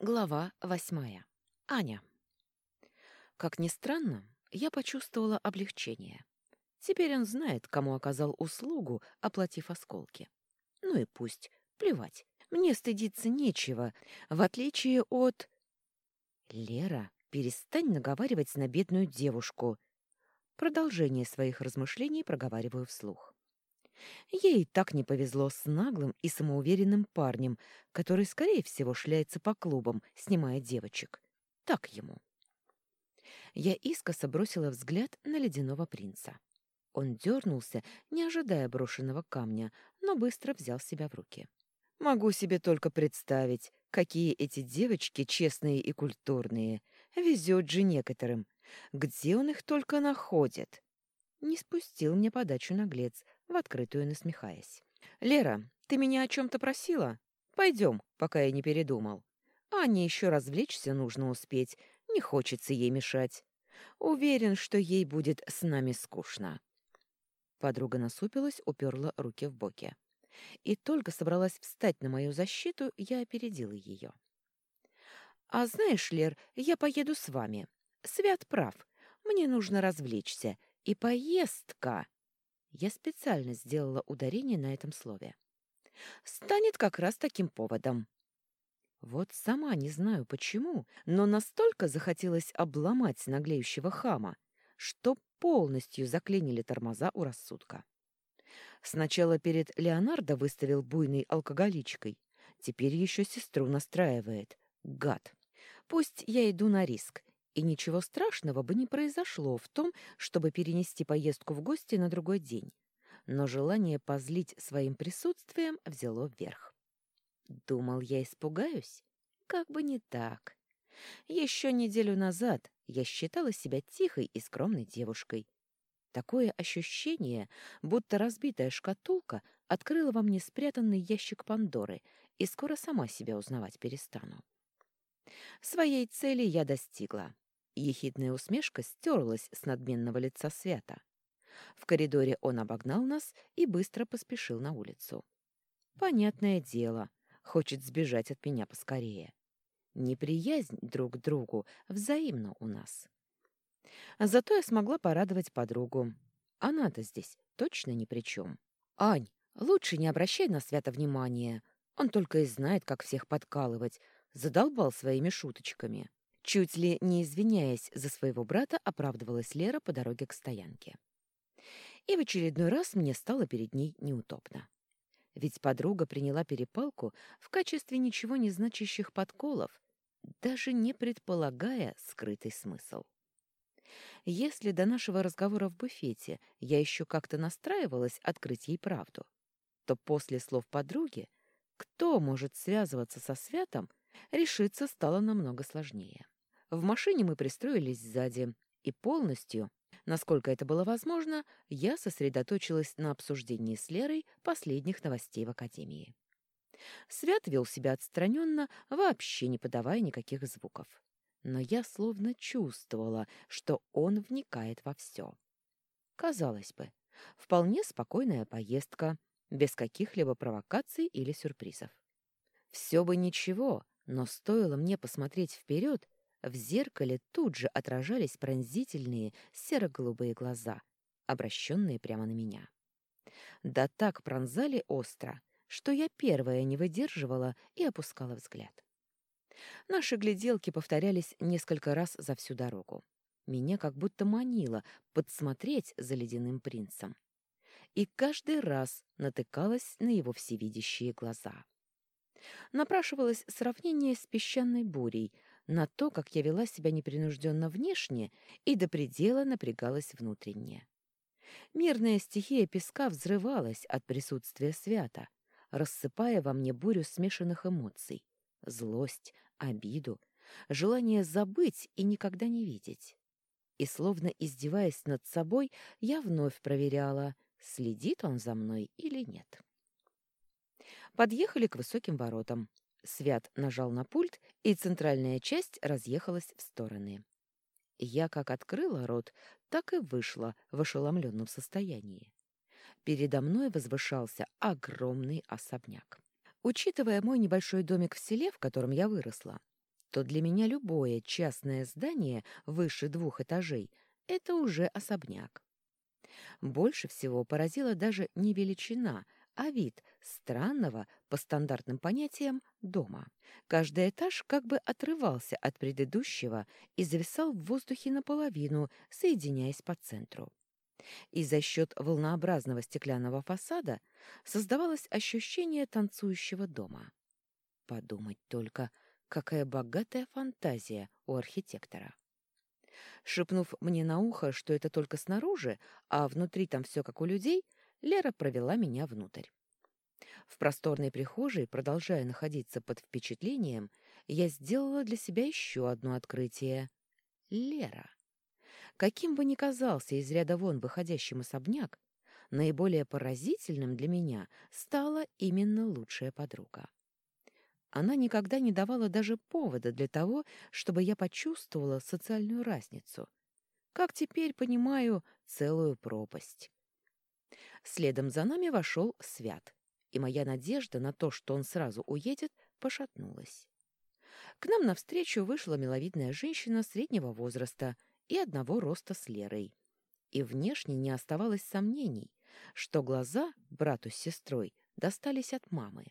Глава восьмая. Аня. Как ни странно, я почувствовала облегчение. Теперь он знает, кому оказал услугу, оплатив осколки. Ну и пусть, плевать. Мне стыдиться нечего, в отличие от... Лера, перестань наговаривать на бедную девушку. Продолжение своих размышлений проговариваю вслух. Ей так не повезло с наглым и самоуверенным парнем, который, скорее всего, шляется по клубам, снимая девочек. Так ему. Я искоса бросила взгляд на ледяного принца. Он дернулся, не ожидая брошенного камня, но быстро взял себя в руки. «Могу себе только представить, какие эти девочки честные и культурные. Везет же некоторым. Где он их только находит?» Не спустил мне подачу наглец, в открытую насмехаясь. «Лера, ты меня о чем-то просила? Пойдем, пока я не передумал. Ане еще развлечься нужно успеть, не хочется ей мешать. Уверен, что ей будет с нами скучно». Подруга насупилась, уперла руки в боки. И только собралась встать на мою защиту, я опередила ее. «А знаешь, Лер, я поеду с вами. Свят прав. Мне нужно развлечься. И поездка...» Я специально сделала ударение на этом слове. «Станет как раз таким поводом». Вот сама не знаю почему, но настолько захотелось обломать наглеющего хама, что полностью заклинили тормоза у рассудка. Сначала перед Леонардо выставил буйной алкоголичкой, теперь еще сестру настраивает. Гад. Пусть я иду на риск и ничего страшного бы не произошло в том, чтобы перенести поездку в гости на другой день. Но желание позлить своим присутствием взяло вверх. Думал, я испугаюсь? Как бы не так. Еще неделю назад я считала себя тихой и скромной девушкой. Такое ощущение, будто разбитая шкатулка открыла во мне спрятанный ящик Пандоры, и скоро сама себя узнавать перестану. Своей цели я достигла. Ехидная усмешка стерлась с надменного лица Свята. В коридоре он обогнал нас и быстро поспешил на улицу. Понятное дело, хочет сбежать от меня поскорее. Неприязнь друг к другу взаимна у нас. Зато я смогла порадовать подругу. Она-то здесь точно ни при чем. «Ань, лучше не обращай на Свята внимания. Он только и знает, как всех подкалывать. Задолбал своими шуточками». Чуть ли не извиняясь за своего брата, оправдывалась Лера по дороге к стоянке. И в очередной раз мне стало перед ней неудобно. Ведь подруга приняла перепалку в качестве ничего не значащих подколов, даже не предполагая скрытый смысл. Если до нашего разговора в буфете я еще как-то настраивалась открыть ей правду, то после слов подруги, кто может связываться со Святом, решиться стало намного сложнее. В машине мы пристроились сзади, и полностью, насколько это было возможно, я сосредоточилась на обсуждении с Лерой последних новостей в Академии. Свят вел себя отстраненно, вообще не подавая никаких звуков. Но я словно чувствовала, что он вникает во все. Казалось бы, вполне спокойная поездка, без каких-либо провокаций или сюрпризов. Все бы ничего, но стоило мне посмотреть вперед, в зеркале тут же отражались пронзительные серо-голубые глаза, обращенные прямо на меня. Да так пронзали остро, что я первая не выдерживала и опускала взгляд. Наши гляделки повторялись несколько раз за всю дорогу. Меня как будто манило подсмотреть за ледяным принцем. И каждый раз натыкалась на его всевидящие глаза. Напрашивалось сравнение с песчаной бурей, на то, как я вела себя непринужденно внешне и до предела напрягалась внутренне. Мирная стихия песка взрывалась от присутствия свята, рассыпая во мне бурю смешанных эмоций — злость, обиду, желание забыть и никогда не видеть. И, словно издеваясь над собой, я вновь проверяла, следит он за мной или нет. Подъехали к высоким воротам. Свят нажал на пульт, и центральная часть разъехалась в стороны. Я как открыла рот, так и вышла в ошеломленном состоянии. Передо мной возвышался огромный особняк. Учитывая мой небольшой домик в селе, в котором я выросла, то для меня любое частное здание выше двух этажей — это уже особняк. Больше всего поразила даже не величина, а вид странного, по стандартным понятиям, дома. Каждый этаж как бы отрывался от предыдущего и зависал в воздухе наполовину, соединяясь по центру. И за счет волнообразного стеклянного фасада создавалось ощущение танцующего дома. Подумать только, какая богатая фантазия у архитектора. Шепнув мне на ухо, что это только снаружи, а внутри там все как у людей, Лера провела меня внутрь. В просторной прихожей, продолжая находиться под впечатлением, я сделала для себя еще одно открытие. Лера. Каким бы ни казался из ряда вон выходящим особняк, наиболее поразительным для меня стала именно лучшая подруга. Она никогда не давала даже повода для того, чтобы я почувствовала социальную разницу. Как теперь понимаю, целую пропасть. Следом за нами вошел Свят, и моя надежда на то, что он сразу уедет, пошатнулась. К нам навстречу вышла миловидная женщина среднего возраста и одного роста с Лерой. И внешне не оставалось сомнений, что глаза брату с сестрой достались от мамы.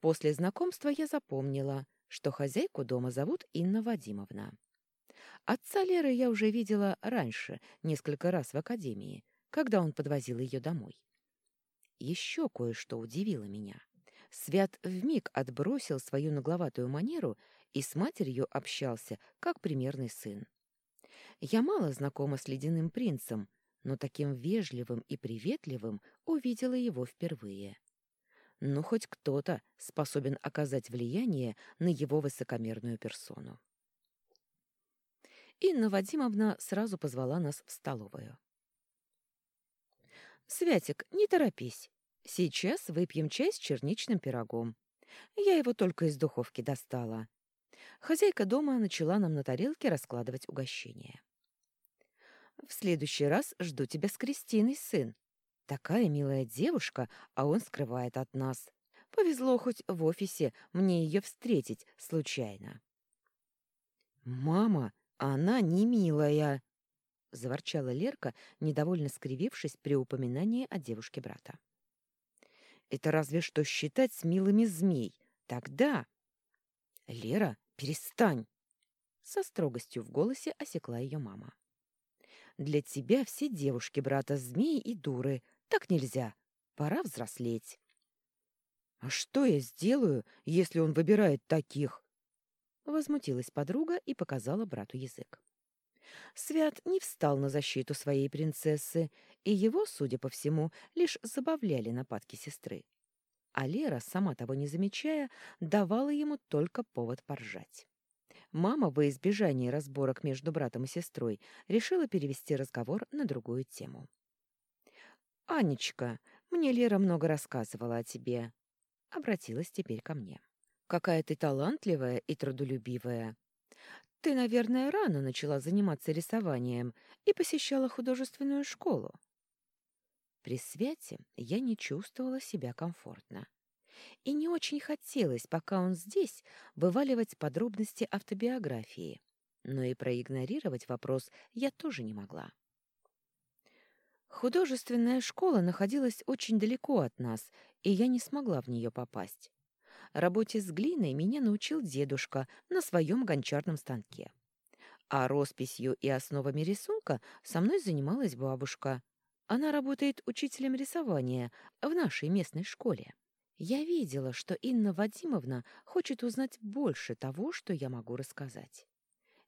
После знакомства я запомнила, что хозяйку дома зовут Инна Вадимовна. Отца Леры я уже видела раньше, несколько раз в академии, когда он подвозил ее домой. Еще кое-что удивило меня. Свят вмиг отбросил свою нагловатую манеру и с матерью общался, как примерный сын. Я мало знакома с ледяным принцем, но таким вежливым и приветливым увидела его впервые. Ну, хоть кто-то способен оказать влияние на его высокомерную персону. Инна Вадимовна сразу позвала нас в столовую. «Святик, не торопись. Сейчас выпьем чай с черничным пирогом. Я его только из духовки достала». Хозяйка дома начала нам на тарелке раскладывать угощение. «В следующий раз жду тебя с Кристиной, сын. Такая милая девушка, а он скрывает от нас. Повезло хоть в офисе мне ее встретить случайно. «Мама, она не милая!» — заворчала Лерка, недовольно скривившись при упоминании о девушке брата. «Это разве что считать с милыми змей. Тогда...» «Лера, перестань!» Со строгостью в голосе осекла ее мама. «Для тебя все девушки брата змеи и дуры, так нельзя. Пора взрослеть. А что я сделаю, если он выбирает таких? Возмутилась подруга и показала брату язык. Свят не встал на защиту своей принцессы, и его, судя по всему, лишь забавляли нападки сестры. А Лера, сама того не замечая, давала ему только повод поржать. Мама, во избежание разборок между братом и сестрой, решила перевести разговор на другую тему. «Анечка, мне Лера много рассказывала о тебе». Обратилась теперь ко мне. «Какая ты талантливая и трудолюбивая. Ты, наверное, рано начала заниматься рисованием и посещала художественную школу». При свете я не чувствовала себя комфортно. И не очень хотелось, пока он здесь, вываливать подробности автобиографии. Но и проигнорировать вопрос я тоже не могла. Художественная школа находилась очень далеко от нас, и я не смогла в нее попасть. Работе с глиной меня научил дедушка на своем гончарном станке. А росписью и основами рисунка со мной занималась бабушка. Она работает учителем рисования в нашей местной школе. Я видела, что Инна Вадимовна хочет узнать больше того, что я могу рассказать.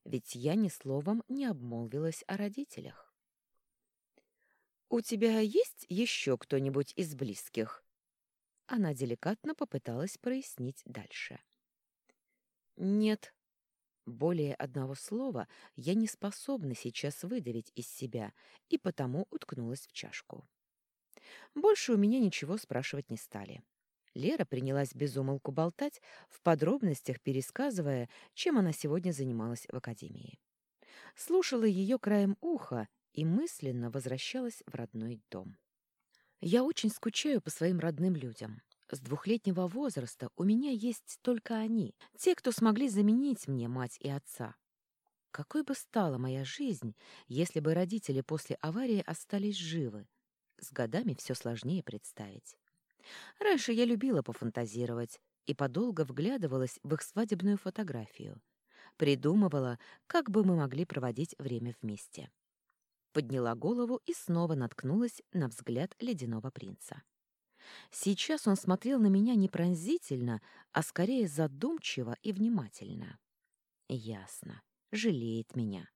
Ведь я ни словом не обмолвилась о родителях. «У тебя есть еще кто-нибудь из близких?» Она деликатно попыталась прояснить дальше. «Нет». Более одного слова я не способна сейчас выдавить из себя, и потому уткнулась в чашку. Больше у меня ничего спрашивать не стали. Лера принялась безумолку болтать, в подробностях пересказывая, чем она сегодня занималась в академии. Слушала ее краем уха и мысленно возвращалась в родной дом. Я очень скучаю по своим родным людям. С двухлетнего возраста у меня есть только они, те, кто смогли заменить мне мать и отца. Какой бы стала моя жизнь, если бы родители после аварии остались живы? С годами все сложнее представить. Раньше я любила пофантазировать и подолго вглядывалась в их свадебную фотографию. Придумывала, как бы мы могли проводить время вместе. Подняла голову и снова наткнулась на взгляд ледяного принца. Сейчас он смотрел на меня не пронзительно, а скорее задумчиво и внимательно. Ясно. Жалеет меня.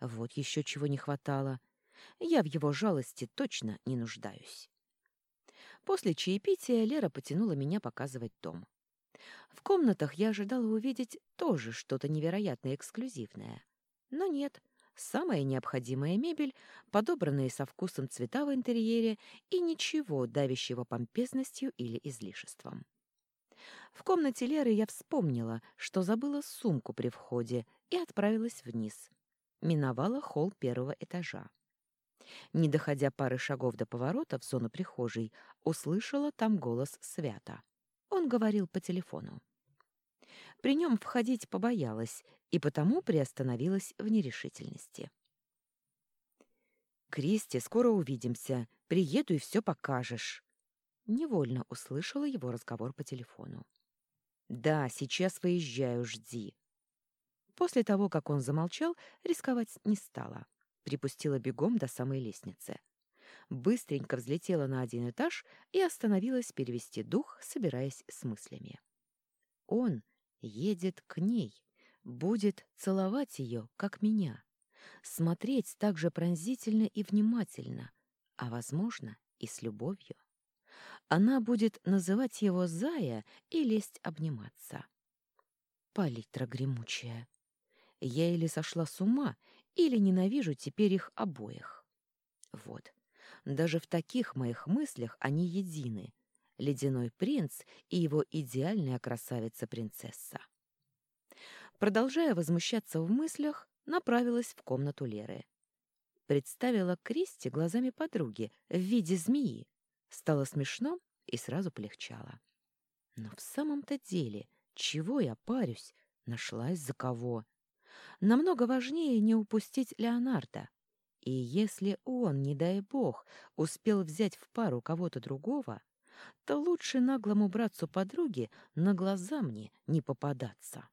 Вот еще чего не хватало. Я в его жалости точно не нуждаюсь. После чаепития Лера потянула меня показывать дом. В комнатах я ожидала увидеть тоже что-то невероятно эксклюзивное. Но нет, самая необходимая мебель, подобранные со вкусом цвета в интерьере и ничего давящего помпезностью или излишеством. В комнате Леры я вспомнила, что забыла сумку при входе и отправилась вниз. Миновала холл первого этажа. Не доходя пары шагов до поворота в зону прихожей, услышала там голос Свята. Он говорил по телефону. При нем входить побоялась и потому приостановилась в нерешительности. «Кристи, скоро увидимся. Приеду и все покажешь». Невольно услышала его разговор по телефону. «Да, сейчас выезжаю, жди». После того, как он замолчал, рисковать не стала. Припустила бегом до самой лестницы. Быстренько взлетела на один этаж и остановилась перевести дух, собираясь с мыслями. Он едет к ней, будет целовать ее, как меня, смотреть так же пронзительно и внимательно, а, возможно, и с любовью. Она будет называть его Зая и лезть обниматься. Палитра гремучая. Я или сошла с ума, или ненавижу теперь их обоих. Вот. Даже в таких моих мыслях они едины. Ледяной принц и его идеальная красавица-принцесса. Продолжая возмущаться в мыслях, направилась в комнату Леры. Представила Кристи глазами подруги в виде змеи. Стало смешно и сразу полегчало. Но в самом-то деле, чего я парюсь? Нашлась за кого? Намного важнее не упустить Леонардо. И если он, не дай бог, успел взять в пару кого-то другого, то лучше наглому братцу подруги на глаза мне не попадаться.